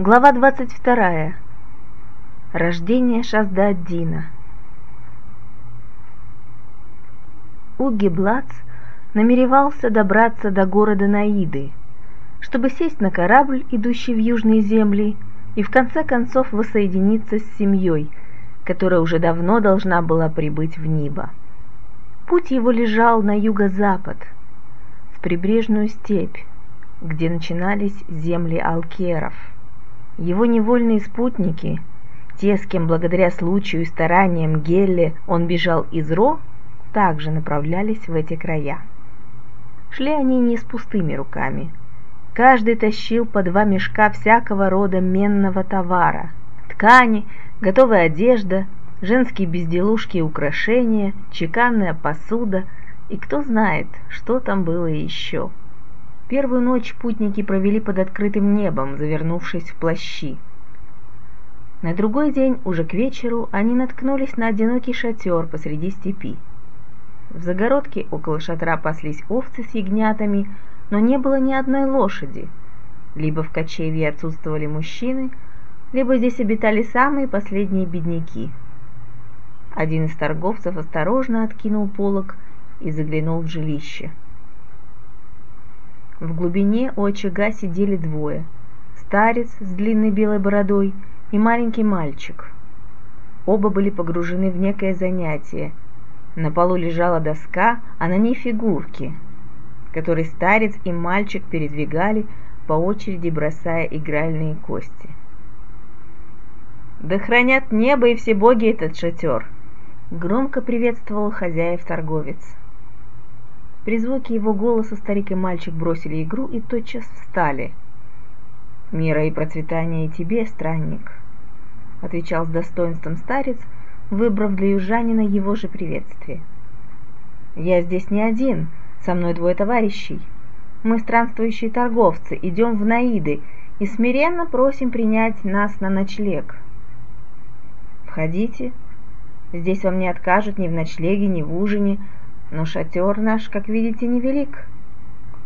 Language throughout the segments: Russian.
Глава 22. Рождение Шазда-Аддина. Уги Блац намеревался добраться до города Наиды, чтобы сесть на корабль, идущий в южные земли, и в конце концов воссоединиться с семьей, которая уже давно должна была прибыть в Ниба. Путь его лежал на юго-запад, в прибрежную степь, где начинались земли алкеров – его невольные спутники, те, с кем благодаря случаю и стараниям Гелли он бежал из Ро, также направлялись в эти края. Шли они не с пустыми руками. Каждый тащил по два мешка всякого рода менного товара, ткани, готовая одежда, женские безделушки и украшения, чеканная посуда и кто знает, что там было еще. Первую ночь путники провели под открытым небом, завернувшись в плащи. На другой день, уже к вечеру, они наткнулись на одинокий шатер посреди степи. В загородке около шатра паслись овцы с ягнятами, но не было ни одной лошади. Либо в кочевье отсутствовали мужчины, либо здесь обитали самые последние бедняки. Один из торговцев осторожно откинул полог и заглянул в жилище. В глубине у очага сидели двое. Старец с длинной белой бородой и маленький мальчик. Оба были погружены в некое занятие. На полу лежала доска, а на ней фигурки, которые старец и мальчик передвигали, по очереди бросая игральные кости. «Да хранят небо и все боги этот шатер!» Громко приветствовал хозяев торговец. При звуке его голоса старик и мальчик бросили игру и тотчас встали. «Мира и процветания и тебе, странник», — отвечал с достоинством старец, выбрав для южанина его же приветствие. «Я здесь не один, со мной двое товарищей. Мы странствующие торговцы, идем в Наиды и смиренно просим принять нас на ночлег. Входите, здесь вам не откажут ни в ночлеге, ни в ужине, но шатер наш, как видите, невелик.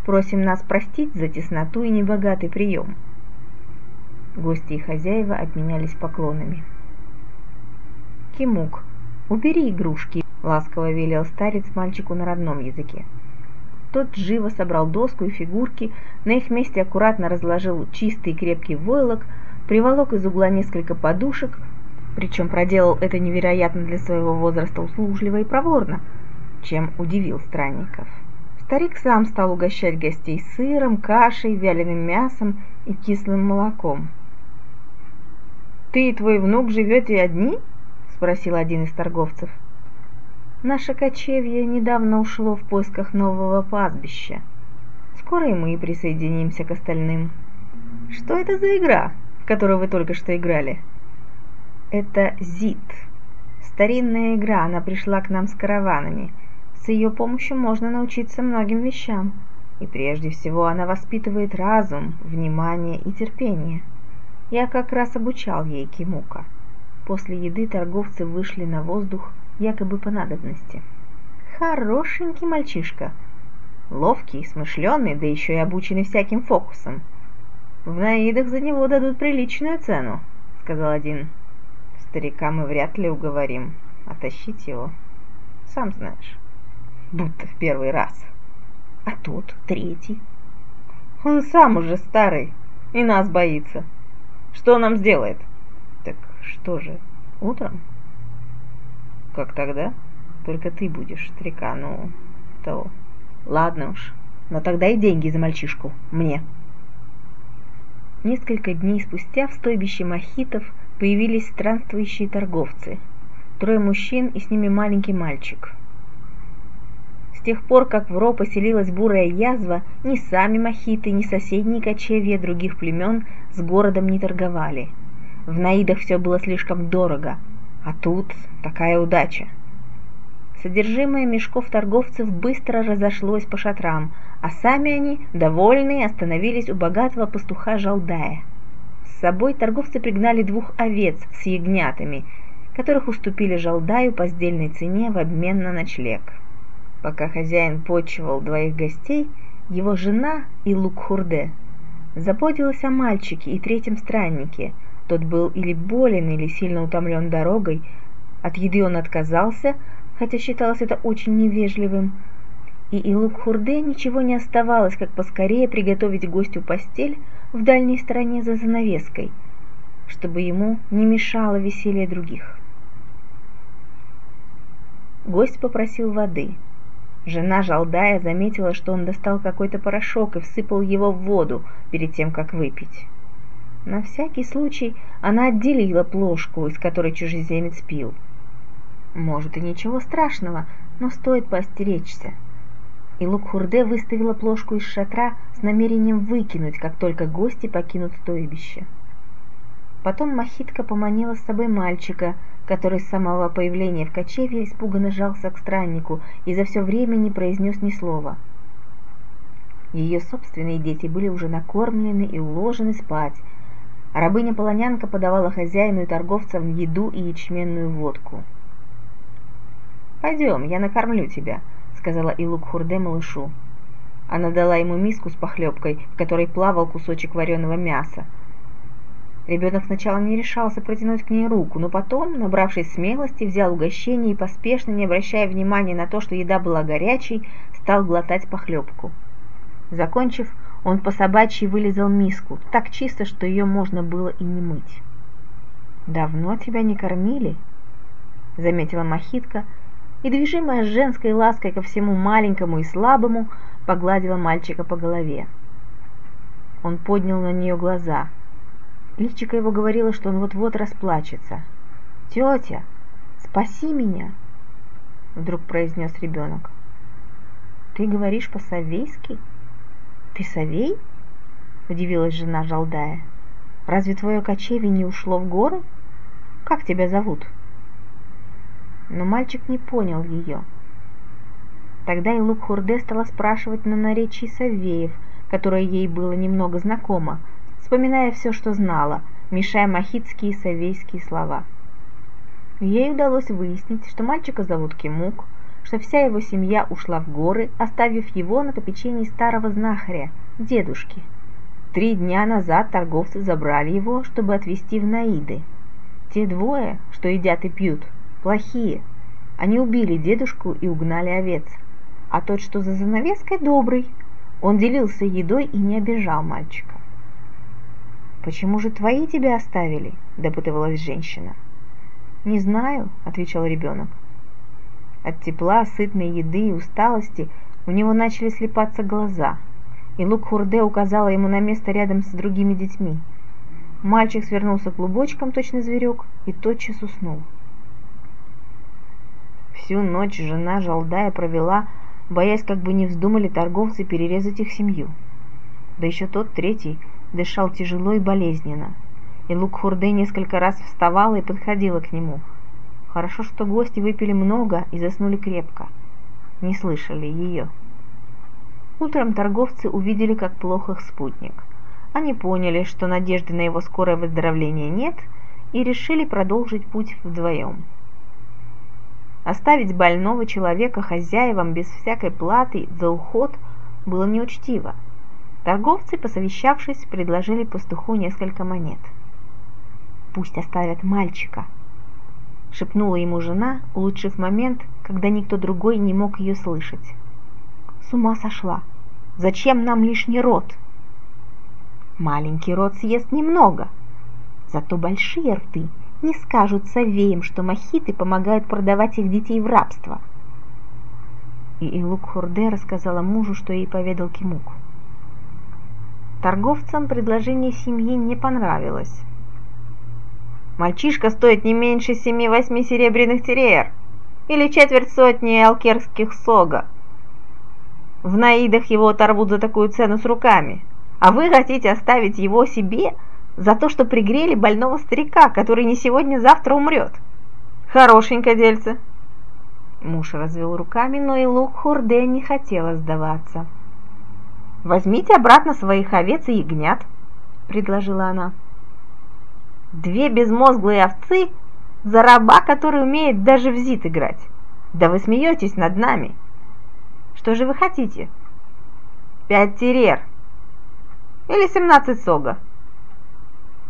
Просим нас простить за тесноту и небогатый прием. Гости и хозяева обменялись поклонами. «Кимук, убери игрушки», — ласково велел старец мальчику на родном языке. Тот живо собрал доску и фигурки, на их месте аккуратно разложил чистый и крепкий войлок, приволок из угла несколько подушек, причем проделал это невероятно для своего возраста услужливо и проворно — чем удивил странников. Старик сам стал угощать гостей сыром, кашей, вяленым мясом и кислым молоком. «Ты и твой внук живете одни?» — спросил один из торговцев. «Наше кочевье недавно ушло в поисках нового пастбища. Скоро и мы присоединимся к остальным». «Что это за игра, в которую вы только что играли?» «Это ЗИТ. Старинная игра, она пришла к нам с караванами» С ее помощью можно научиться многим вещам, и прежде всего она воспитывает разум, внимание и терпение. Я как раз обучал ей Кимука. После еды торговцы вышли на воздух якобы по надобности. Хорошенький мальчишка. Ловкий, смышленый, да еще и обученный всяким фокусом. В Наидах за него дадут приличную цену, сказал один. Старика мы вряд ли уговорим. Оттащить его, сам знаешь будто в первый раз. А тот, третий. Он сам уже старый и нас боится. Что нам сделает? Так что же, утром? Как тогда? Только ты будешь, старика, ну, то... Ладно уж, но тогда и деньги за мальчишку, мне. Несколько дней спустя в стойбище мохитов появились странствующие торговцы. Трое мужчин и с ними маленький мальчик – с тех пор, как в Ро поселилась бурая язва, ни сами мохиты, ни соседние кочевья других племен с городом не торговали. В Наидах все было слишком дорого, а тут такая удача. Содержимое мешков торговцев быстро разошлось по шатрам, а сами они, довольные, остановились у богатого пастуха Жалдая. С собой торговцы пригнали двух овец с ягнятами, которых уступили Жалдаю по сдельной цене в обмен на ночлег. Пока хозяин почивал двоих гостей, его жена и Лукхурде заботилась о мальчике и третьем страннике. Тот был или болен, или сильно утомлен дорогой. От еды он отказался, хотя считалось это очень невежливым. И Илук-Хурде ничего не оставалось, как поскорее приготовить гостю постель в дальней стороне за занавеской, чтобы ему не мешало веселье других. Гость попросил воды. Жена Жалдая заметила, что он достал какой-то порошок и всыпал его в воду перед тем, как выпить. На всякий случай она отделила плошку, из которой чужеземец пил. Может и ничего страшного, но стоит поостеречься. И Лукхурде выставила плошку из шатра с намерением выкинуть, как только гости покинут стойбище. Потом Махитка поманила с собой мальчика, который с самого появления в кочевье испуганно жался к страннику и за все время не произнес ни слова. Ее собственные дети были уже накормлены и уложены спать, рабыня-полонянка подавала хозяину и торговцам еду и ячменную водку. «Пойдем, я накормлю тебя», — сказала Илук Хурде малышу. Она дала ему миску с похлебкой, в которой плавал кусочек вареного мяса, Ребенок сначала не решался протянуть к ней руку, но потом, набравшись смелости, взял угощение и поспешно, не обращая внимания на то, что еда была горячей, стал глотать похлебку. Закончив, он по собачьи вылезал миску, так чисто, что ее можно было и не мыть. «Давно тебя не кормили?» — заметила Махитка, и, движимая женской лаской ко всему маленькому и слабому, погладила мальчика по голове. Он поднял на нее глаза — Личико его говорило, что он вот-вот расплачется. «Тетя, спаси меня!» Вдруг произнес ребенок. «Ты говоришь по-совейски? Ты совей?» Удивилась жена Жалдая. «Разве твое кочевье не ушло в горы? Как тебя зовут?» Но мальчик не понял ее. Тогда и Лук-Хурде стала спрашивать на наречии Савеев, которое ей было немного знакомо, вспоминая все, что знала, мешая махитские и савейские слова. Ей удалось выяснить, что мальчика зовут Кимук, что вся его семья ушла в горы, оставив его на попечении старого знахаря, дедушки. Три дня назад торговцы забрали его, чтобы отвезти в Наиды. Те двое, что едят и пьют, плохие. Они убили дедушку и угнали овец. А тот, что за занавеской, добрый. Он делился едой и не обижал мальчика. «Почему же твои тебя оставили?» – допытывалась женщина. «Не знаю», – отвечал ребенок. От тепла, сытной еды и усталости у него начали слепаться глаза, и Лук Хурде указала ему на место рядом с другими детьми. Мальчик свернулся клубочком, точно зверек, и тотчас уснул. Всю ночь жена Жалдая провела, боясь, как бы не вздумали торговцы перерезать их семью. Да еще тот третий – дышал тяжело и болезненно, и Лукхурде несколько раз вставала и подходила к нему. Хорошо, что гости выпили много и заснули крепко. Не слышали ее. Утром торговцы увидели, как плох их спутник. Они поняли, что надежды на его скорое выздоровление нет, и решили продолжить путь вдвоем. Оставить больного человека хозяевам без всякой платы за уход было неучтиво. Торговцы, посовещавшись, предложили пастуху несколько монет. «Пусть оставят мальчика», — шепнула ему жена, улучшив момент, когда никто другой не мог ее слышать. «С ума сошла! Зачем нам лишний рот?» «Маленький рот съест немного, зато большие рты не скажут совеям, что махиты помогают продавать их детей в рабство». И Илук Хурде рассказала мужу, что ей поведал Кимук. Торговцам предложение семьи не понравилось. «Мальчишка стоит не меньше семи-восьми серебряных терьер или четверть сотни алкерских сога. В наидах его оторвут за такую цену с руками, а вы хотите оставить его себе за то, что пригрели больного старика, который не сегодня-завтра умрет. Хорошенько дельце!» Муж развел руками, но и Лук Хурде не хотела сдаваться. «Возьмите обратно своих овец и ягнят», — предложила она. «Две безмозглые овцы за раба, который умеет даже в зит играть. Да вы смеетесь над нами. Что же вы хотите?» «Пять терер». или 17 сога.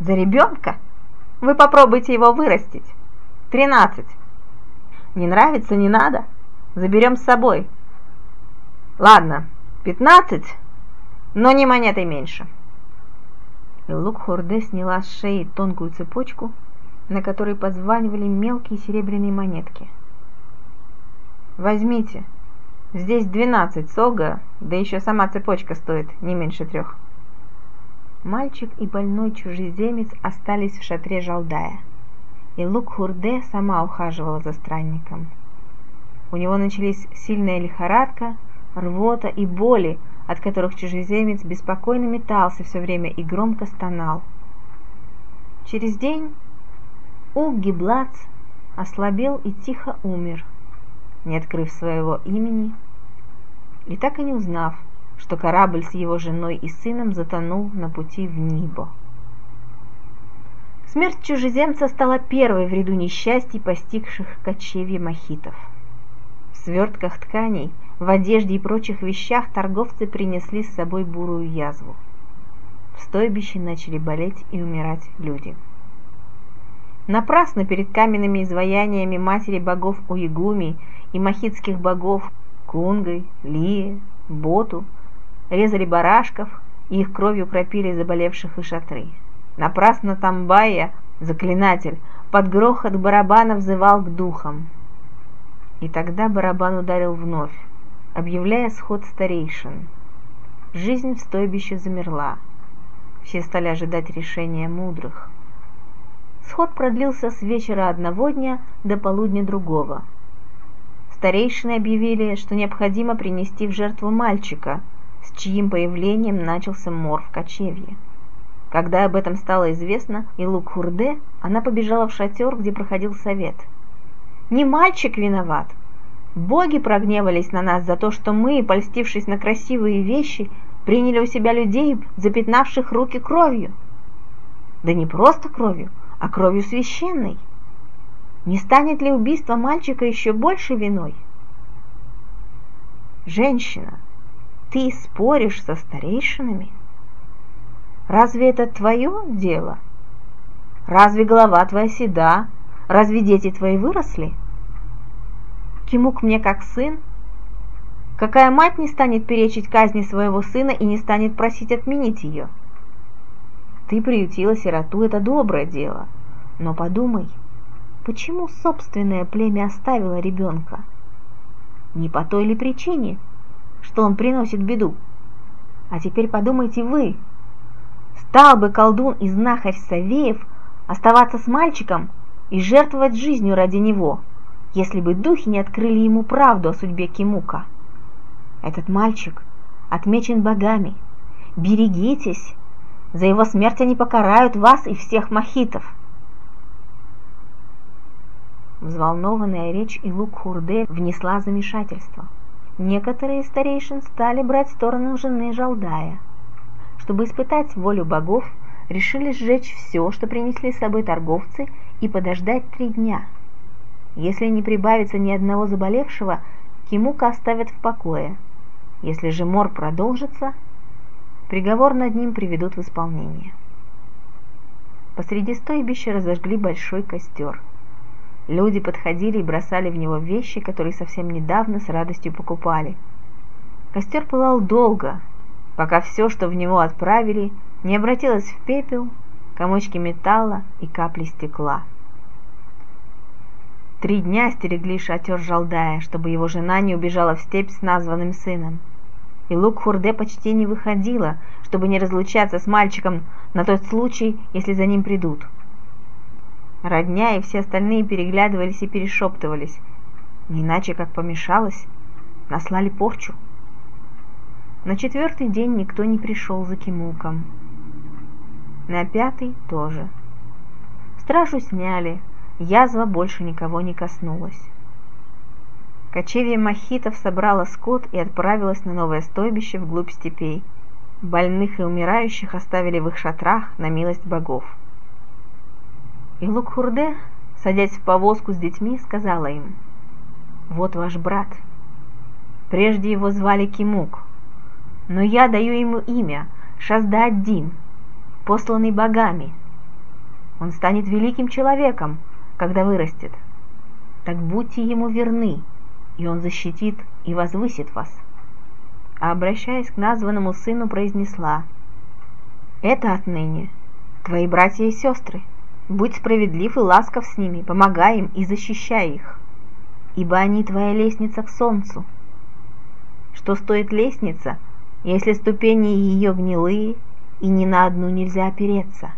За ребенка? Вы попробуйте его вырастить. 13. Не нравится, не надо. Заберем с собой. Ладно, 15, но не монетой меньше. И Лук-Хорде сняла с шеи тонкую цепочку, на которой позванивали мелкие серебряные монетки. «Возьмите. Здесь двенадцать сога, да еще сама цепочка стоит не меньше трех». Мальчик и больной чужеземец остались в шатре Жалдая, и Лук-Хурде сама ухаживала за странником. У него начались сильная лихорадка, рвота и боли, от которых чужеземец беспокойно метался все время и громко стонал. Через день Угги Блац ослабел и тихо умер, не открыв своего имени, и так и не узнав, что корабль с его женой и сыном затонул на пути в Нибо. Смерть чужеземца стала первой в ряду несчастий, постигших кочевье мохитов. В свертках тканей в одежде и прочих вещах торговцы принесли с собой бурую язву. В стойбище начали болеть и умирать люди. Напрасно перед каменными изваяниями матери богов Уигуми и махитских богов Кунгой, Лии, Боту резали барашков и их кровью кропили заболевших и шатры. Напрасно Тамбая, заклинатель, под грохот барабана взывал к духам. И тогда барабан ударил вновь, объявляя сход старейшин. Жизнь в стойбище замерла. Все стали ожидать решения мудрых. Сход продлился с вечера одного дня до полудня другого. Старейшины объявили, что необходимо принести в жертву мальчика, с чьим появлением начался мор в кочевье. Когда об этом стало известно и Лук-Хурде, она побежала в шатер, где проходил совет. «Не мальчик виноват, Боги прогневались на нас за то, что мы, польстившись на красивые вещи, приняли у себя людей, запятнавших руки кровью. Да не просто кровью, а кровью священной. Не станет ли убийство мальчика еще больше виной? Женщина, ты споришь со старейшинами? Разве это твое дело? Разве голова твоя седа? Разве дети твои выросли? Кимук мне как сын? Какая мать не станет перечить казни своего сына и не станет просить отменить ее? Ты приютила сироту, это доброе дело. Но подумай, почему собственное племя оставило ребенка? Не по той ли причине, что он приносит беду? А теперь подумайте вы, стал бы колдун и знахарь Савеев оставаться с мальчиком и жертвовать жизнью ради него – если бы духи не открыли ему правду о судьбе Кимука. Этот мальчик отмечен богами. Берегитесь, за его смерть они покарают вас и всех мохитов. Взволнованная речь Илук Хурде внесла замешательство. Некоторые старейшин стали брать сторону жены Жалдая. Чтобы испытать волю богов, решили сжечь все, что принесли с собой торговцы, и подождать три дня – если не прибавится ни одного заболевшего, Кимука оставят в покое. Если же мор продолжится, приговор над ним приведут в исполнение. Посреди стойбища разожгли большой костер. Люди подходили и бросали в него вещи, которые совсем недавно с радостью покупали. Костер пылал долго, пока все, что в него отправили, не обратилось в пепел, комочки металла и капли стекла. Три дня стерегли шатер Жалдая, чтобы его жена не убежала в степь с названным сыном. И Лук Хурде почти не выходила, чтобы не разлучаться с мальчиком на тот случай, если за ним придут. Родня и все остальные переглядывались и перешептывались. Не иначе, как помешалось, наслали порчу. На четвертый день никто не пришел за Кимуком. На пятый тоже. Стражу сняли, язва больше никого не коснулась. Кочевье махитов собрала скот и отправилась на новое стойбище вглубь степей. Больных и умирающих оставили в их шатрах на милость богов. И Лукхурде, садясь в повозку с детьми, сказала им, «Вот ваш брат. Прежде его звали Кимук, но я даю ему имя, Шазда-Аддин, посланный богами. Он станет великим человеком, когда вырастет. Так будьте ему верны, и он защитит и возвысит вас. А обращаясь к названному сыну, произнесла, «Это отныне твои братья и сестры. Будь справедлив и ласков с ними, помогай им и защищай их, ибо они твоя лестница к солнцу. Что стоит лестница, если ступени ее гнилые, и ни на одну нельзя опереться?»